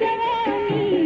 जवानी